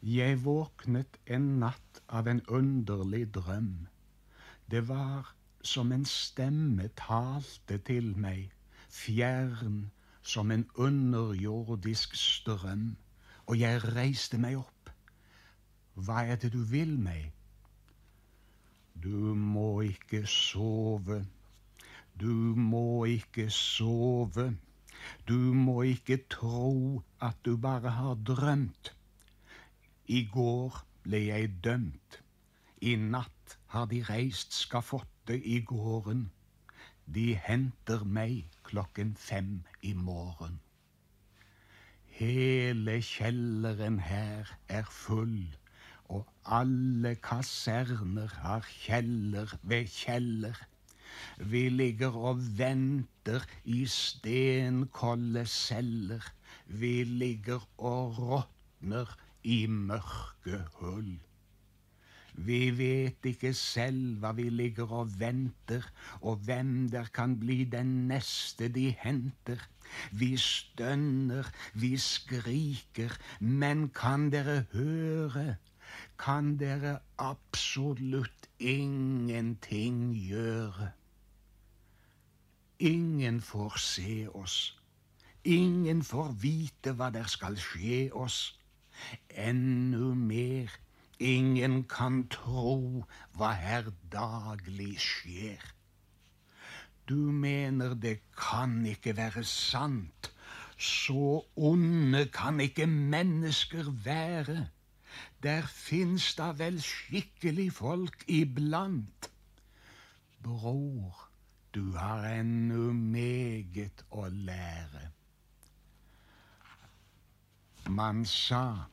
Jeg våknet en natt av en underlig drøm. Det var som en stemme talte til meg, fjern som en underjordisk strøm, og jeg reiste meg opp. Hva er det du vil meg? Du må ikke sove, du må ikke sove. Du må ikke tro at du bare har drømt. I går ble jeg dømt. I natt har de reist skafottet i gården. De henter meg klokken fem i morgen. Hele kjelleren her er full, og alle kaserner har kjeller ved kjeller. Vi ligger og venter i stenkolde celler. Vi ligger og råtner i mørke hull. Vi vet ikke selv hva vi ligger og venter, og hvem der kan bli den neste de henter. Vi stønner, vi skriker, men kan dere høre? Kan dere absolutt ingenting gjøre? Ingen får se oss. Ingen får vite hva der skal skje oss. Ennu mer, ingen kan tro hva her daglig skjer. Du mener det kan ikke være sant. Så onde kan ikke mennesker være. Der fins da vel skikkelig folk iblant. Bror, du har ennå meget å lære. Man sa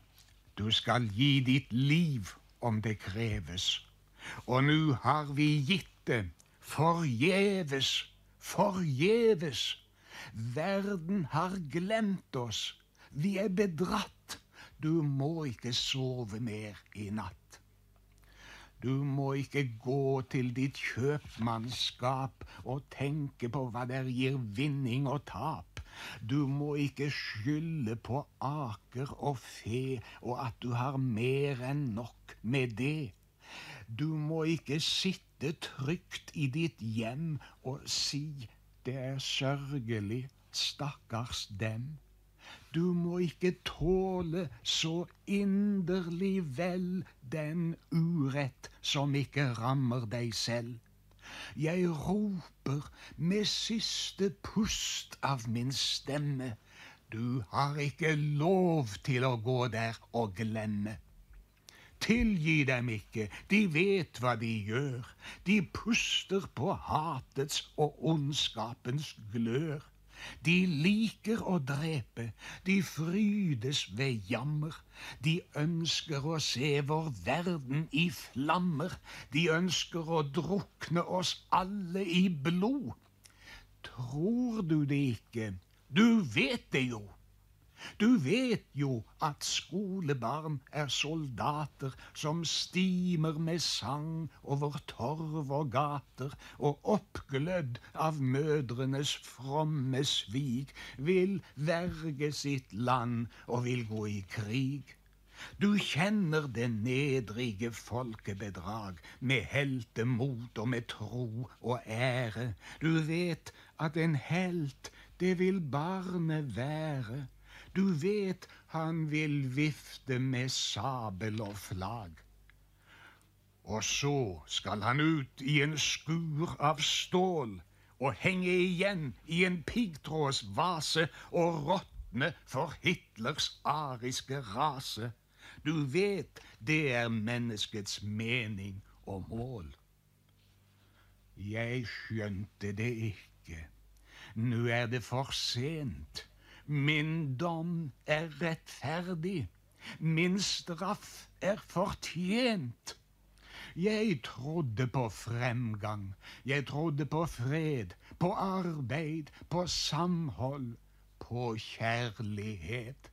du skal gi ditt liv om det kreves. Og nå har vi gitt det forgjeves, forgjeves. Verden har glemt oss. Vi er bedratt. Du må ikke sove mer i natt. Du må ikke gå til ditt kjøpmannskap og tenke på hva der gir vinning og tap. Du må ikke skylde på aker og fe og at du har mer enn nok med det. Du må ikke sitte trygt i ditt hjem og si det er sørgelig, stakkars dem. Du må ikke tåle så inderlig vel den urett som ikke rammer deg selv. Jeg roper med siste pust av min stemme. Du har ikke lov til å gå der og glemme. Tilgi dem ikke, de vet hva de gjør. De puster på hatets og ondskapens glør. De liker å drepe, de frydes ved jammer. De ønsker å se vår verden i flammer. De ønsker å drukne oss alle i blod. Tror du det ikke? Du vet det jo. Du vet jo at skolebarn er soldater som stimer med sang over torv og gater, og oppglødd av mødrenes fromme svik, vil verge sitt land og vil gå i krig. Du kjenner det nedrige folkebedrag, med heltemot og med tro og ære. Du vet at en helt, det vil barnet være du vet han vil vifte med sabel og flagg. Og så skal han ut i en skur av stål og henge igjen i en piggtrådsvase og råtne for Hitlers ariske rase. Du vet det er menneskets mening og mål. Jeg skjønte det ikke. Nå er det for sent. Min dom er rettferdig, min straff er fortjent. Jeg trodde på fremgang, jeg trodde på fred, på arbeid, på samhold, på kjærlighet.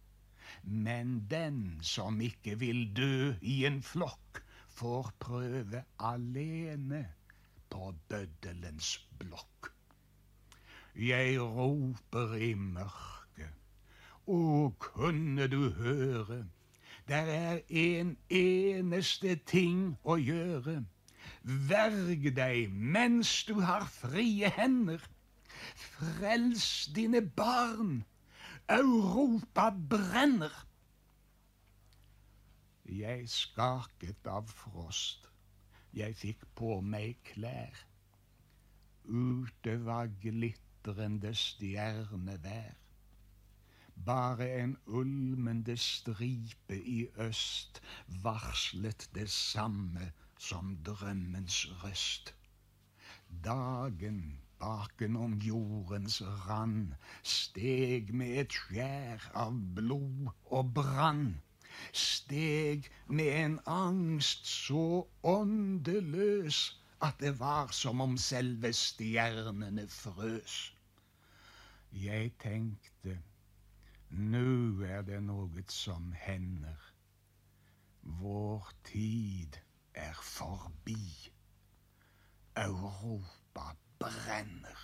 Men den som ikke vil dø i en flokk, får prøve alene på bøddelens blokk. Jeg roper i mørket. Å, kunne du høre Der er en eneste ting å gjøre. Verg deg mens du har frie hender. Frels dine barn. Europa brenner. Jeg skaket av frost. Jeg fikk på meg klær. Ute var glitrende stjernevær. Bare en ulmende stripe i øst varslet det samme som drømmens røst. Dagen bakenom jordens rand steg med et skjær av blod og brann. Steg med en angst så åndeløs at det var som om selve stjernene frøs. Jeg tenkte nå er det noe som hender. Vår tid er forbi. Europa brenner.